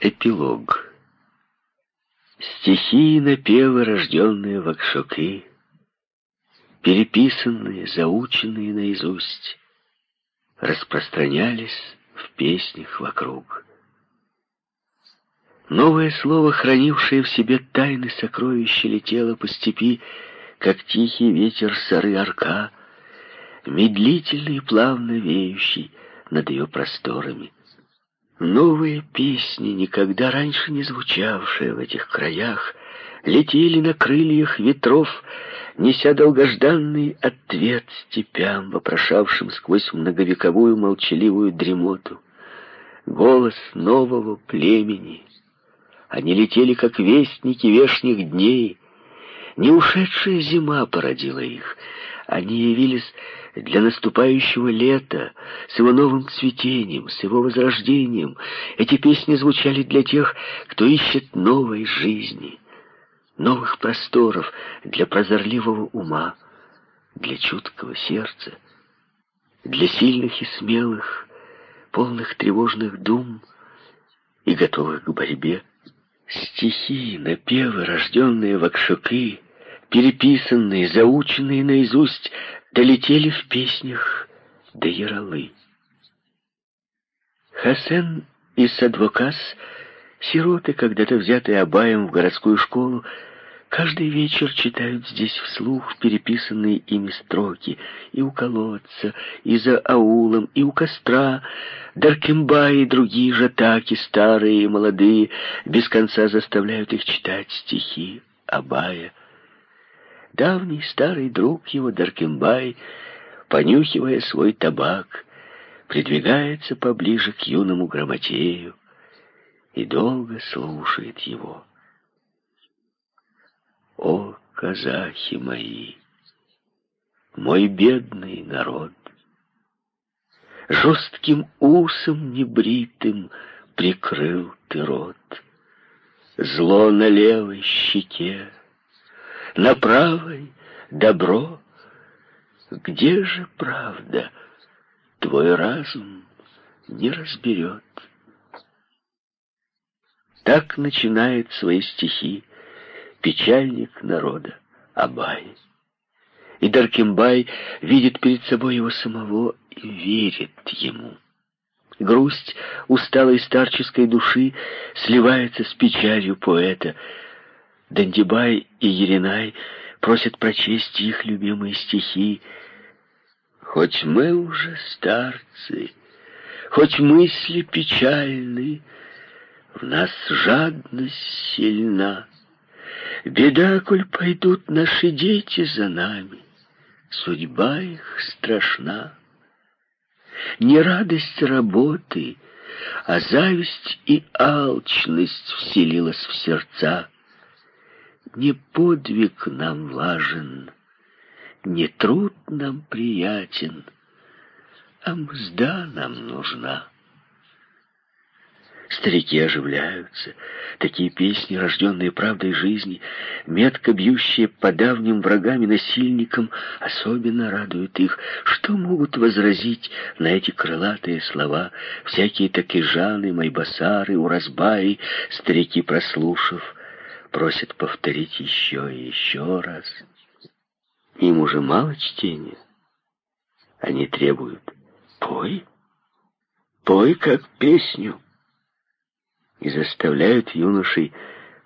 Эпилог. Стихи и напевы, рожденные в Акшоке, переписанные, заученные наизусть, распространялись в песнях вокруг. Новое слово, хранившее в себе тайны сокровища, летело по степи, как тихий ветер сары арка, медлительный и плавно веющий над ее просторами. Новые песни, никогда раньше не звучавшие в этих краях, летели на крыльях ветров, неся долгожданный ответ степям, вопрошавшим сквозь многовековую молчаливую дремоту. Голос нового племени. Они летели, как вестники вешних дней. Не ушедшая зима породила их. Они явились для наступающего лета, с его новым цветением, с его возрождением. Эти песни звучали для тех, кто ищет новой жизни, новых просторов для прозорливого ума, для чуткого сердца, для сильных и смелых, полных тревожных дум и готовых к борьбе. Стихи, напевы, рожденные в Акшуки, переписанные, заученные наизусть, долетели в песнях до Яралы. Хасен и Садвокас, сироты, когда-то взятые Абаем в городскую школу, каждый вечер читают здесь вслух переписанные ими строки и у колодца, и за аулом, и у костра. Даркемба и другие жатаки, старые и молодые, без конца заставляют их читать стихи Абая — Давний старый друг его, Даркембай, понюхивая свой табак, придвигается поближе к юному грамотею и долго слушает его. О, казахи мои, мой бедный народ! Жестким усом небритым прикрыл ты рот. Зло на левой щеке, на правой добро. Где же правда? Твой разум не разберет. Так начинает свои стихи печальник народа Абай. И Даркимбай видит перед собой его самого и верит ему. Грусть усталой старческой души сливается с печалью поэта, Дандибай и Еринай просят прочесть их любимые стихи. Хоть мы уже старцы, хоть мысли печальны, В нас жадность сильна. Беда, коль пойдут наши дети за нами, Судьба их страшна. Не радость работы, а зависть и алчность Вселилась в сердца. Не подвиг нам важен, не труд нам приятен, а мзда нам нужна. Старики оживляются. Такие песни, рожденные правдой жизни, метко бьющие по давним врагам и насильникам, особенно радуют их. Что могут возразить на эти крылатые слова всякие такижаны, майбасары, уразбаи, старики прослушав, просят повторить еще и еще раз. Им уже мало чтения. Они требуют «пой, пой как песню» и заставляют юношей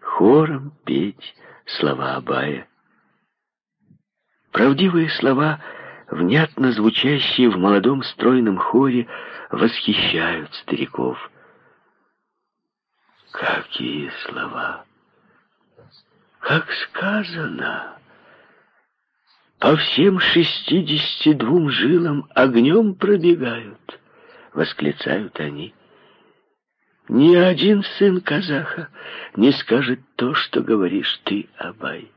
хором петь слова Абая. Правдивые слова, внятно звучащие в молодом стройном хоре, восхищают стариков. Какие слова! Как сказано, по всем шестидесяти двум жилам огнем пробегают, восклицают они. Ни один сын казаха не скажет то, что говоришь ты, Абай.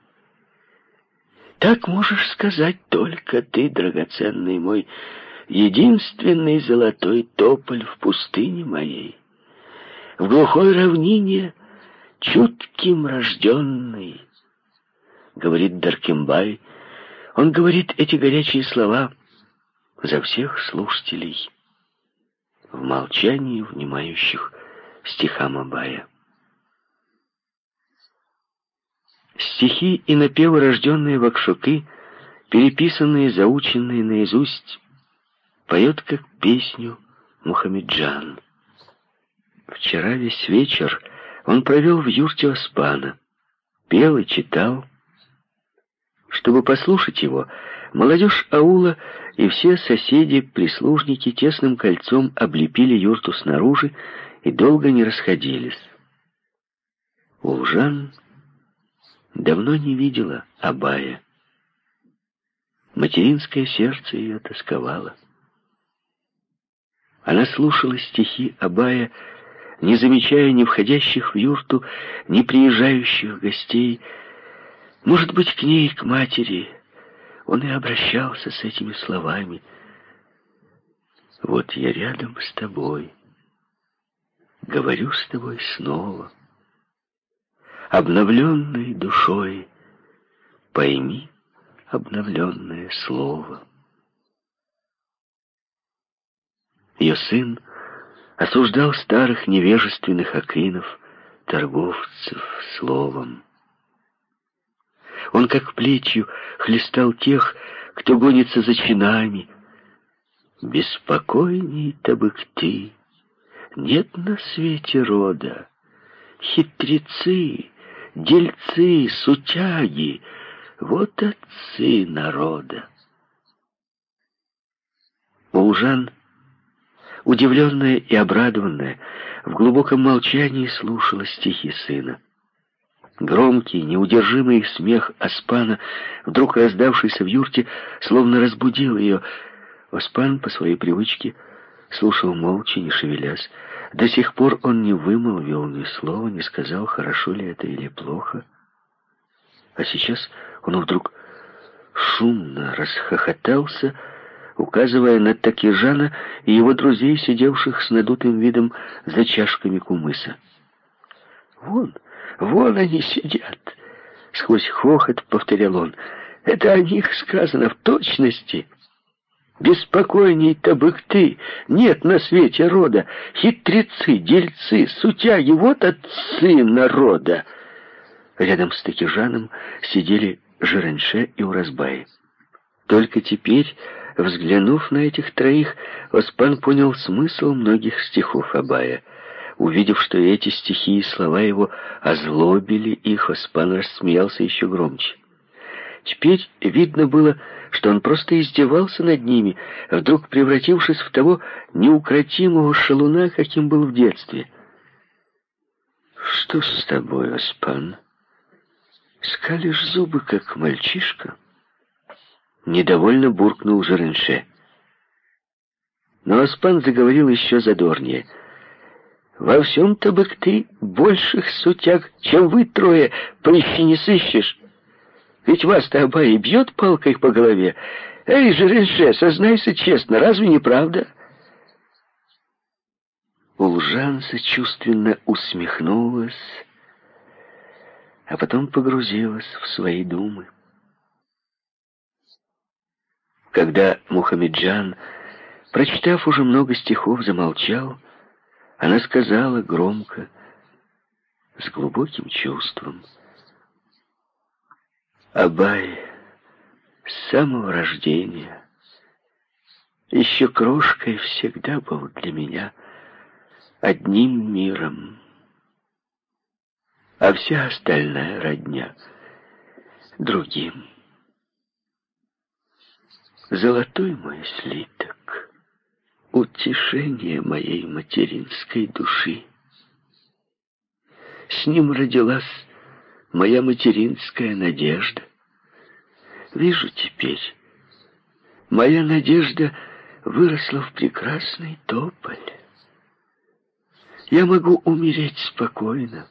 Так можешь сказать только ты, драгоценный мой, единственный золотой тополь в пустыне моей. В глухой равнине — чутким рожденный, говорит Даркембай. Он говорит эти горячие слова за всех слушателей, в молчании внимающих стихам Абая. Стихи и напевы, рожденные в Акшуки, переписанные, заученные наизусть, поет как песню Мухаммеджан. Вчера весь вечер он провел в юрте Оспана, пел и читал. Чтобы послушать его, молодежь аула и все соседи, прислужники тесным кольцом облепили юрту снаружи и долго не расходились. Улжан давно не видела Абая. Материнское сердце ее тосковало. Она слушала стихи Абая, не замечая ни входящих в юрту, ни приезжающих гостей. Может быть, к ней, к матери, он и обращался с этими словами. «Вот я рядом с тобой, говорю с тобой снова, обновленной душой, пойми обновленное слово». Ее сын осуждал старых невежественных акинов, торговцев словом. Он как плетью хлестал тех, кто гонится за чинами. Беспокойней табыкты, нет на свете рода. Хитрецы, дельцы, сутяги, вот отцы народа. Улжан удивленная и обрадованная, в глубоком молчании слушала стихи сына. Громкий, неудержимый смех Аспана, вдруг раздавшийся в юрте, словно разбудил ее. Оспан по своей привычке слушал молча, не шевелясь. До сих пор он не вымолвил ни слова, не сказал, хорошо ли это или плохо. А сейчас он вдруг шумно расхохотался, указывая на Такижана и его друзей, сидевших с надутым видом за чашками кумыса. «Вон, вон они сидят!» — сквозь хохот повторял он. «Это о них сказано в точности!» Беспокойней табык ты, нет на свете рода, хитрецы, дельцы, сутяги, вот отцы народа. Рядом с Такижаном сидели Жиренше и Уразбай. Только теперь Взглянув на этих троих, Оспан понял смысл многих стихов Абая. Увидев, что эти стихи и слова его озлобили их, Оспан рассмеялся еще громче. Теперь видно было, что он просто издевался над ними, вдруг превратившись в того неукротимого шалуна, каким был в детстве. «Что с тобой, Оспан? Скалишь зубы, как мальчишка?» Недовольно буркнул Жеренше. Но Оспан заговорил еще задорнее. «Во всем-то бы ты больших сутяг, чем вы трое, поищи не сыщешь. Ведь вас-то Абай бьет палкой по голове. Эй, Жеренше, сознайся честно, разве не правда?» Улжан сочувственно усмехнулась, а потом погрузилась в свои думы. Когда Мухаммеджан, прочитав уже много стихов, замолчал, она сказала громко, с глубоким чувством, «Абай с самого рождения, еще крошкой всегда был для меня одним миром, а вся остальная родня — другим». Золотой мой слиток, утешение моей материнской души. С ним родилась моя материнская надежда. Вижу теперь, моя надежда выросла в прекрасный тополь. Я могу умереть спокойно.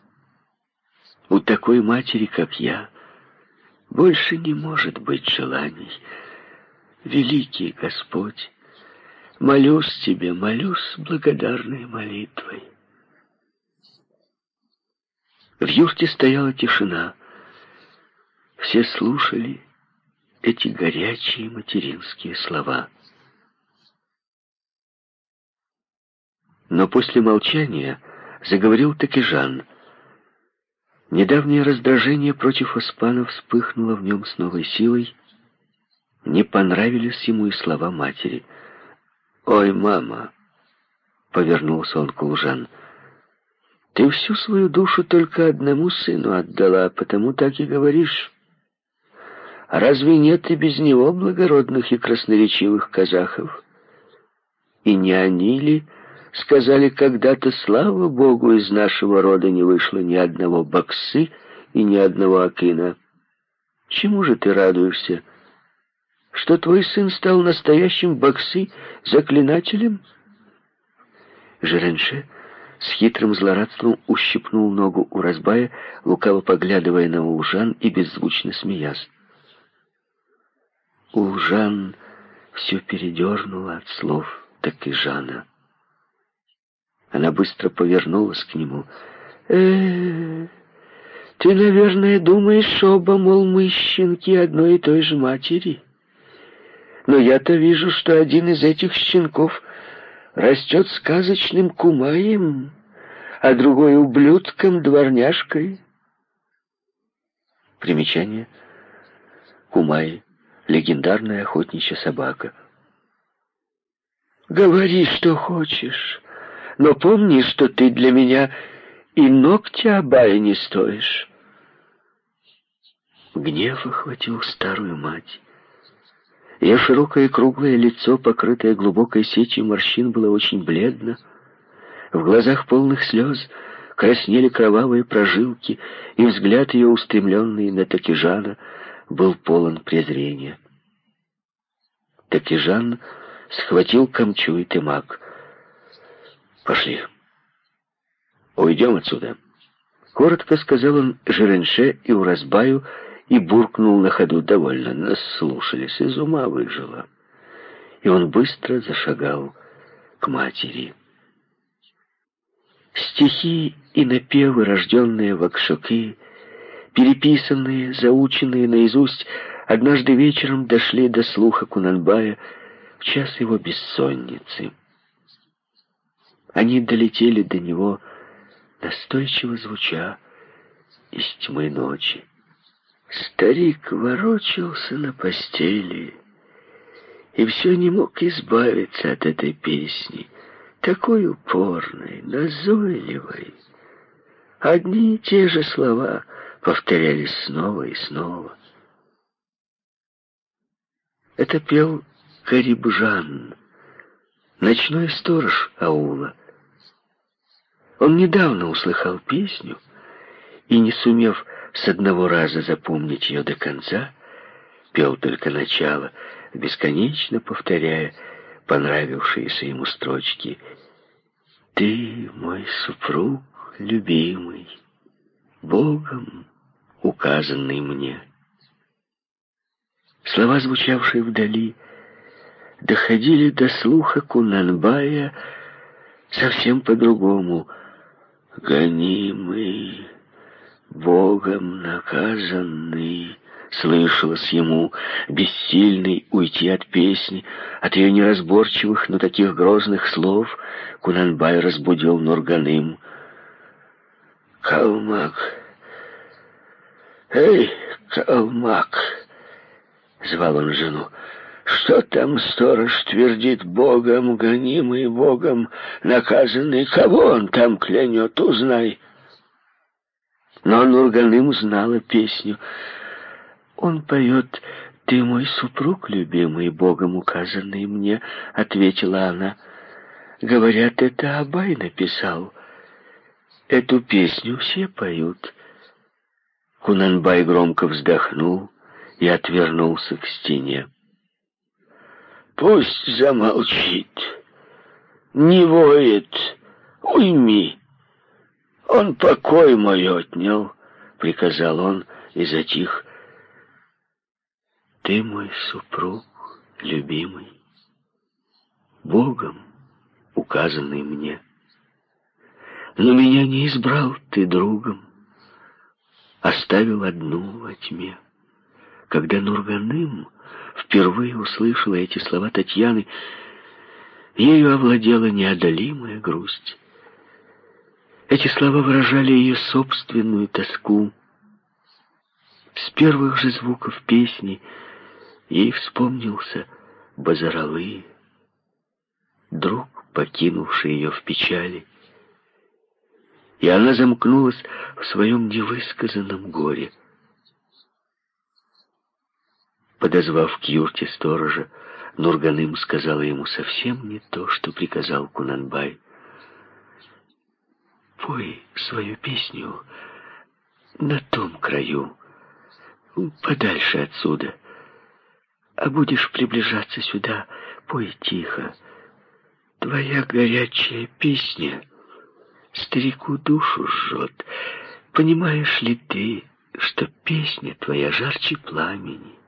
У такой матери, как я, больше не может быть желаний — великий Господь, молюсь Тебе, молюсь благодарной молитвой. В юрте стояла тишина. Все слушали эти горячие материнские слова. Но после молчания заговорил таки Жан. Недавнее раздражение против Оспана вспыхнуло в нем с новой силой. Не понравились ему и слова матери. «Ой, мама!» — повернулся он к Лужан. «Ты всю свою душу только одному сыну отдала, потому так и говоришь. А разве нет и без него благородных и красноречивых казахов? И не они ли сказали когда-то, слава Богу, из нашего рода не вышло ни одного боксы и ни одного акина? Чему же ты радуешься?» Что твой сын стал настоящим боксы заклинателем? Жеренше с хитрым злорадством ущипнул ногу у разбая, лукаво поглядывая на Улжан и беззвучно смеясь. Улжан все передернула от слов так и Жана. Она быстро повернулась к нему. -э ты, наверное, думаешь, оба, мол, мы щенки одной и той же матери?» Но я-то вижу, что один из этих щенков растет сказочным кумаем, а другой ублюдком-дворняжкой. Примечание. Кумай. Легендарная охотничья собака. Говори, что хочешь, но помни, что ты для меня и ногтя Абая не стоишь. Гнев охватил старую мать. Ее широкое круглое лицо, покрытое глубокой сетью морщин, было очень бледно. В глазах полных слез краснели кровавые прожилки, и взгляд ее, устремленный на Такижана, был полон презрения. Такижан схватил камчу и тымак. «Пошли. Уйдем отсюда». Коротко сказал он Жеренше и Уразбаю, и буркнул на ходу довольно. Наслушались, из ума выжило. И он быстро зашагал к матери. Стихи и напевы, рожденные в Акшуке, переписанные, заученные наизусть, однажды вечером дошли до слуха Кунанбая в час его бессонницы. Они долетели до него, настойчиво звуча из тьмы ночи. Старик ворочался на постели и все не мог избавиться от этой песни, такой упорной, назойливой. Одни и те же слова повторялись снова и снова. Это пел Карибжан, ночной сторож аула. Он недавно услыхал песню и, не сумев с одного раза запомнить ее до конца, пел только начало, бесконечно повторяя понравившиеся ему строчки «Ты мой супруг любимый, Богом указанный мне». Слова, звучавшие вдали, доходили до слуха Кунанбая совсем по-другому. «Гонимый, Богом наказанный, слышалось ему, бессильный уйти от песни, от ее неразборчивых, но таких грозных слов, Кунанбай разбудил Нурганым. «Калмак! Эй, Калмак!» — звал он жену. «Что там сторож твердит Богом, гонимый Богом, наказанный? Кого он там клянет, узнай!» Но Нурганым знала песню. Он поет «Ты мой супруг, любимый, Богом указанный мне», — ответила она. «Говорят, это Абай написал. Эту песню все поют». Кунанбай громко вздохнул и отвернулся к стене. «Пусть замолчит, не воет, уйми». «Он покой мой отнял», — приказал он и затих. «Ты мой супруг, любимый, Богом указанный мне. Но меня не избрал ты другом, оставил одну во тьме. Когда Нурганым впервые услышала эти слова Татьяны, ею овладела неодолимая грусть. Эти слова выражали ее собственную тоску. С первых же звуков песни ей вспомнился Базаралы, друг, покинувший ее в печали. И она замкнулась в своем невысказанном горе. Подозвав к юрте сторожа, Нурганым сказала ему совсем не то, что приказал Кунанбай. «Пой свою песню на том краю, подальше отсюда, а будешь приближаться сюда, пой тихо. Твоя горячая песня старику душу жжет. Понимаешь ли ты, что песня твоя жарче пламени?»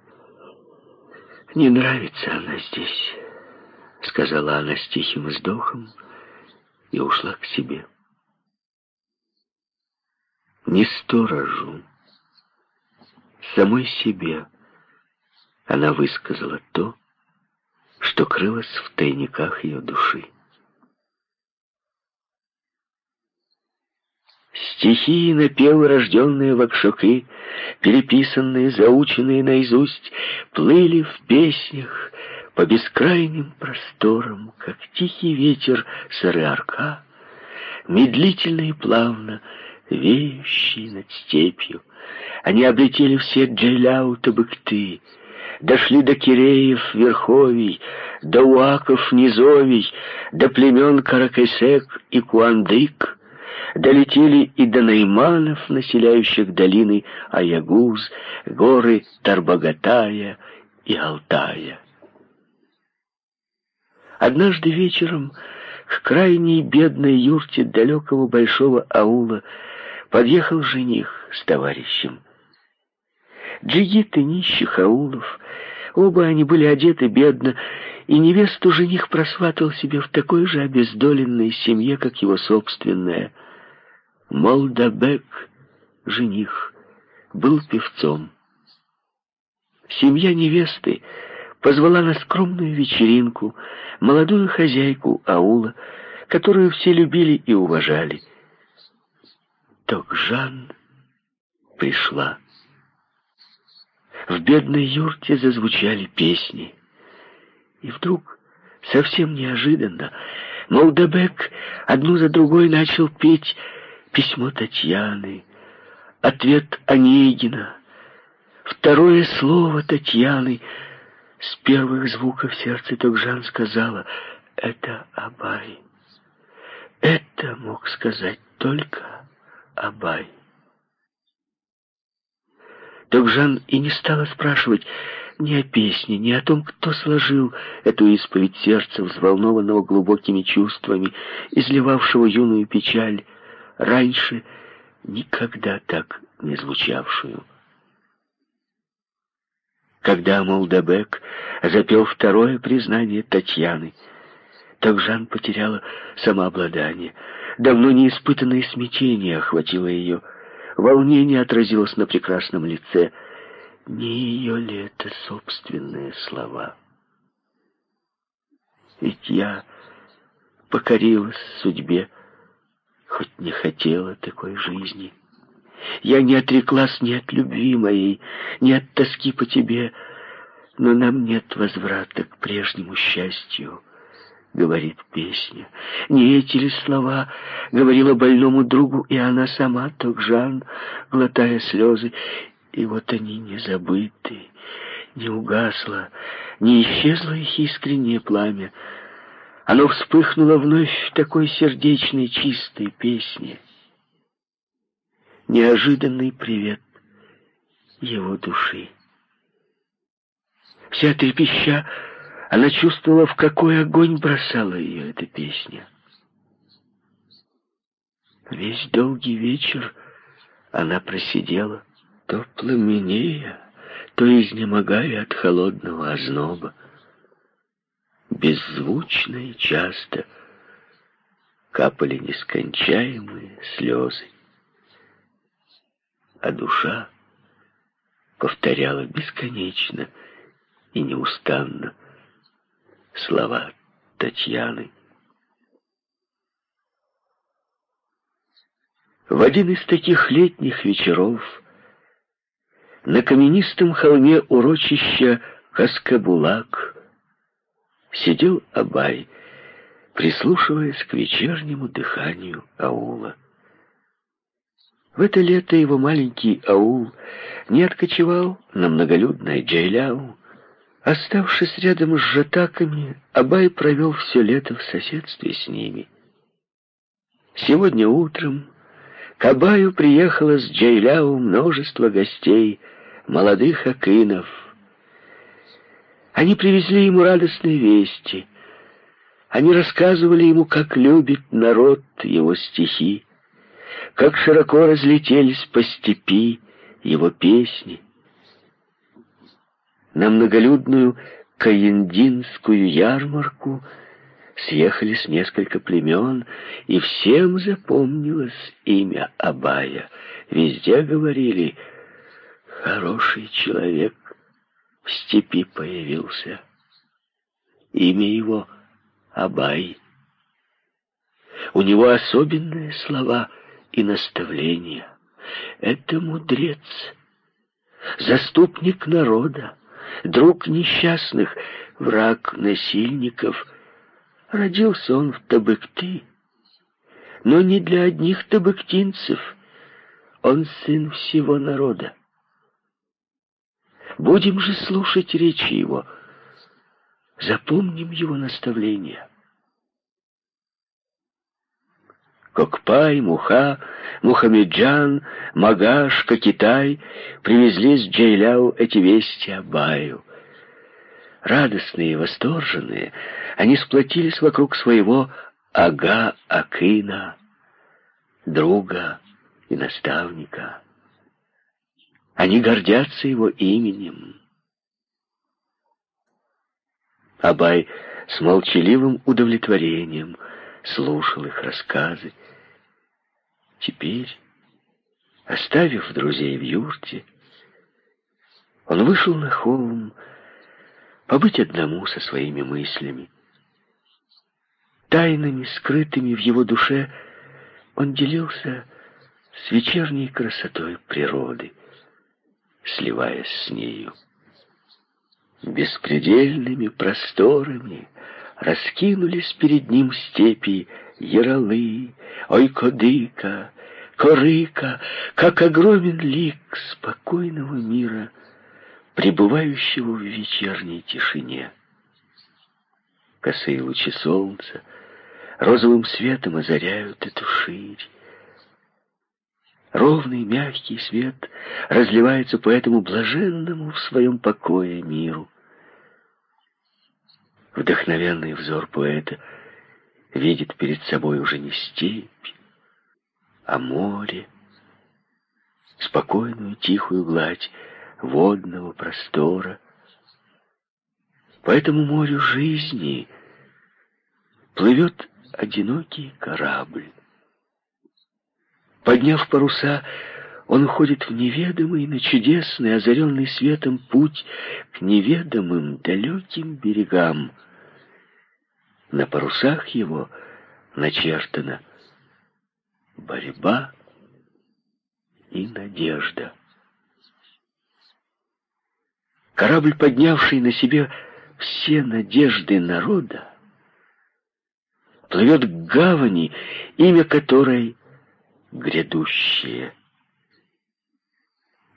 «Не нравится она здесь», — сказала она с тихим вздохом и ушла к себе. Не сторожу, самой себе она высказала то, что крылось в тайниках ее души. Стихи и рожденные в Акшуки, переписанные, заученные наизусть, плыли в песнях по бескрайним просторам, как тихий ветер сыры-арка, медлительно и плавно веющий над степью. Они облетели все Джейляу-Табыкты, дошли до Киреев, Верховий, до Уаков, Низовий, до племен Каракайсек и Куандык, долетели и до найманов, населяющих долины Аягуз, горы Тарбагатая и Алтая. Однажды вечером к крайней бедной юрте далекого большого аула подъехал жених с товарищем. Джигиты нищих аулов, оба они были одеты бедно, и невесту жених просватал себе в такой же обездоленной семье, как его собственная — Молдабек, жених, был певцом. Семья невесты позвала на скромную вечеринку молодую хозяйку аула, которую все любили и уважали. Токжан пришла. В бедной юрте зазвучали песни. И вдруг, совсем неожиданно, Молдабек одну за другой начал петь письмо Татьяны, ответ Онегина, второе слово Татьяны. С первых звуков сердца Токжан сказала «Это Абай». Это мог сказать только Абай. Токжан и не стала спрашивать ни о песне, ни о том, кто сложил эту исповедь сердца, взволнованного глубокими чувствами, изливавшего юную печаль, раньше никогда так не звучавшую. Когда Молдабек запел второе признание Татьяны, так Жан потеряла самообладание. Давно неиспытанное смятение охватило ее. Волнение отразилось на прекрасном лице. Не ее ли это собственные слова? Ведь я покорилась судьбе, хоть не хотела такой жизни. Я не отреклась ни от любви моей, ни от тоски по тебе, но нам нет возврата к прежнему счастью, — говорит песня. Не эти ли слова говорила больному другу, и она сама, Токжан, глотая слезы, и вот они не забыты, не угасло, не исчезло их искреннее пламя, оно вспыхнуло вновь в такой сердечной, чистой песне. Неожиданный привет его души. Вся трепеща, она чувствовала, в какой огонь бросала ее эта песня. Весь долгий вечер она просидела, то пламенея, то изнемогая от холодного озноба. Беззвучно и часто капали нескончаемые слезы, а душа повторяла бесконечно и неустанно слова Татьяны. В один из таких летних вечеров на каменистом холме урочища Каскабулак сидел Абай, прислушиваясь к вечернему дыханию аула. В это лето его маленький аул не откочевал на многолюдное Джейляу. Оставшись рядом с жатаками, Абай провел все лето в соседстве с ними. Сегодня утром к Абаю приехало с Джейляу множество гостей, молодых акинов. Они привезли ему радостные вести. Они рассказывали ему, как любит народ его стихи, как широко разлетелись по степи его песни. На многолюдную Каиндинскую ярмарку — съехались несколько племен, и всем запомнилось имя Абая. Везде говорили «хороший человек в степи появился». Имя его Абай. У него особенные слова и наставления. Это мудрец, заступник народа, друг несчастных, враг насильников — Родился он в Табыкты, но не для одних табыктинцев. Он сын всего народа. Будем же слушать речи его, запомним его наставления. Кокпай, Муха, Мухамеджан, Магаш, Кокитай привезли с Джейляу эти вести Абаю. Радостные и восторженные, они сплотились вокруг своего Ага-Акина, друга и наставника. Они гордятся его именем. Абай с молчаливым удовлетворением слушал их рассказы. Теперь, оставив друзей в юрте, он вышел на холм, побыть одному со своими мыслями. Тайнами, скрытыми в его душе, он делился с вечерней красотой природы, сливаясь с нею. Беспредельными просторами раскинулись перед ним степи Яралы, Ойкодыка, Корыка, как огромен лик спокойного мира — пребывающего в вечерней тишине. Косые лучи солнца розовым светом озаряют эту ширь. Ровный мягкий свет разливается по этому блаженному в своем покое миру. Вдохновенный взор поэта видит перед собой уже не степь, а море, спокойную тихую гладь, водного простора. По этому морю жизни плывет одинокий корабль. Подняв паруса, он уходит в неведомый, но чудесный, озаренный светом путь к неведомым далеким берегам. На парусах его начертана борьба и надежда. Корабль, поднявший на себе все надежды народа, плывет к гавани, имя которой — грядущее.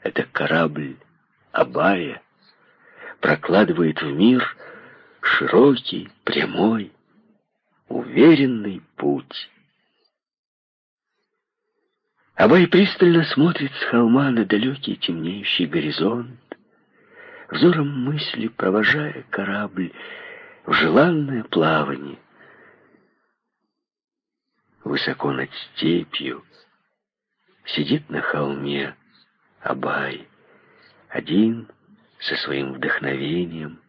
Это корабль Абая прокладывает в мир широкий, прямой, уверенный путь. Абай пристально смотрит с холма на далекий темнеющий горизонт, взором мысли провожая корабль в желанное плавание. Высоко над степью сидит на холме Абай, один со своим вдохновением.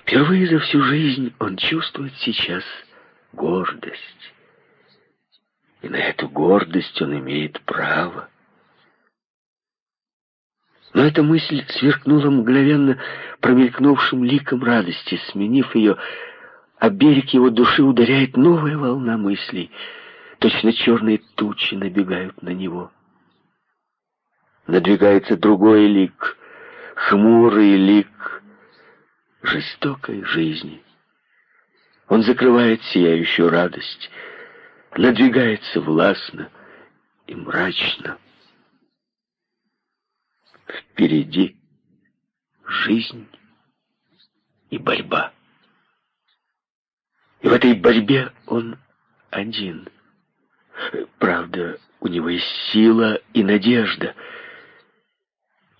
Впервые за всю жизнь он чувствует сейчас гордость. И на эту гордость он имеет право. Но эта мысль сверкнула мгновенно промелькнувшим ликом радости, сменив ее, а берег его души ударяет новая волна мыслей. Точно черные тучи набегают на него. Надвигается другой лик, хмурый лик жестокой жизни. Он закрывает сияющую радость, надвигается властно и мрачно. Впереди жизнь и борьба. И в этой борьбе он один. Правда, у него есть сила и надежда.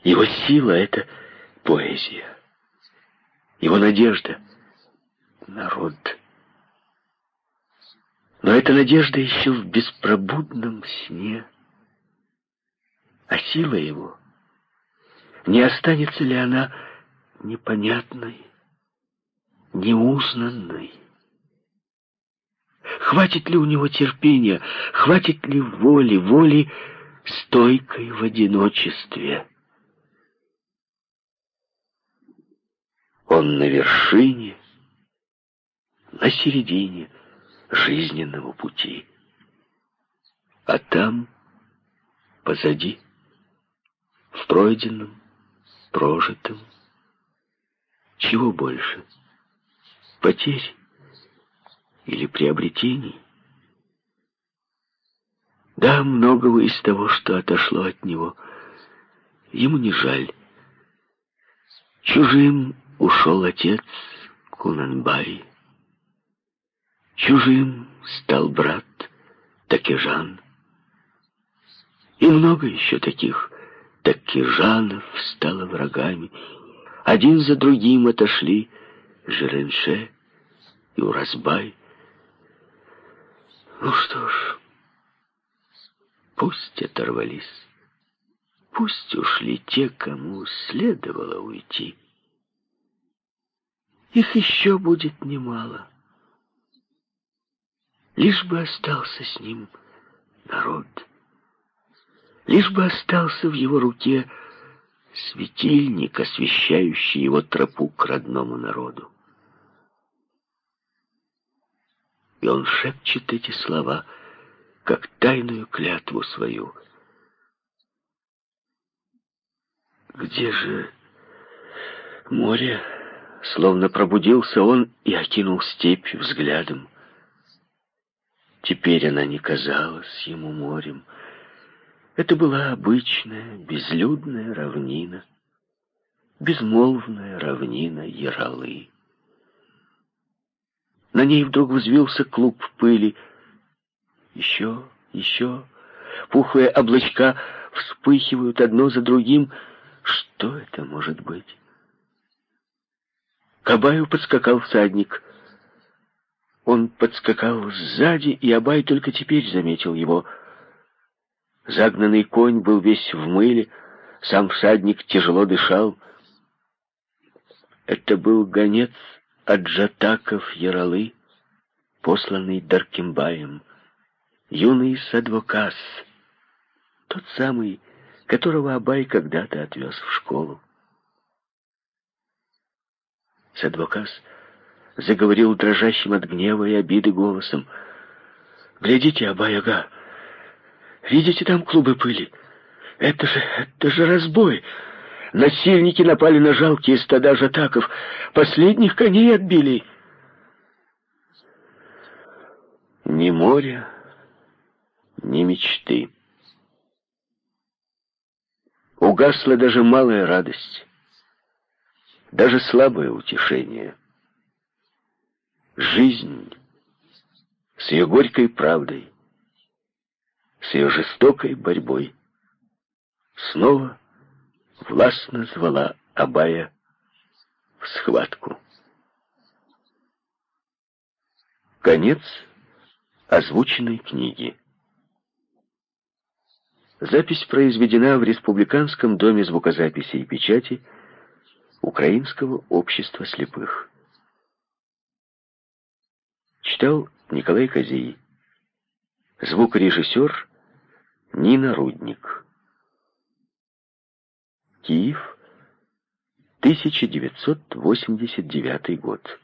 Его сила — это поэзия. Его надежда — народ. Но эта надежда еще в беспробудном сне. А сила его, не останется ли она непонятной, неузнанной? Хватит ли у него терпения, хватит ли воли, воли стойкой в одиночестве? Он на вершине, на середине жизненного пути. А там, позади, в пройденном, прожитом, чего больше? Потерь или приобретений? Да, многого из того, что отошло от него, ему не жаль. Чужим ушел отец Кунанбай. Чужим стал брат Такежан. И много еще таких Такежанов стало врагами. Один за другим отошли Жеренше и Уразбай. Ну что ж, пусть оторвались. Пусть ушли те, кому следовало уйти. Их еще будет немало. Лишь бы остался с ним народ. Лишь бы остался в его руке светильник, освещающий его тропу к родному народу. И он шепчет эти слова, как тайную клятву свою. Где же море? Словно пробудился он и окинул степь взглядом. Теперь она не казалась ему морем. Это была обычная, безлюдная равнина, безмолвная равнина Яралы. На ней вдруг взвился клуб пыли. Еще, еще. Пухлые облачка вспыхивают одно за другим. Что это может быть? К Абаю подскакал всадник. Он подскакал сзади, и Абай только теперь заметил его. Загнанный конь был весь в мыле, сам всадник тяжело дышал. Это был гонец от джатаков Яралы, посланный Даркимбаем, юный Садвокас, тот самый, которого Абай когда-то отвез в школу. Садвокас заговорил дрожащим от гнева и обиды голосом. «Глядите, Абай-ага, видите там клубы пыли? Это же, это же разбой!» Насильники напали на жалкие стада жатаков. Последних коней отбили. Ни моря, ни мечты. Угасла даже малая радость даже слабое утешение. Жизнь с ее горькой правдой, с ее жестокой борьбой снова властно звала Абая в схватку. Конец озвученной книги. Запись произведена в Республиканском доме звукозаписи и печати Украинского общества слепых. Читал Николай Козей. Звукорежиссер Нина Рудник. Киев, 1989 год.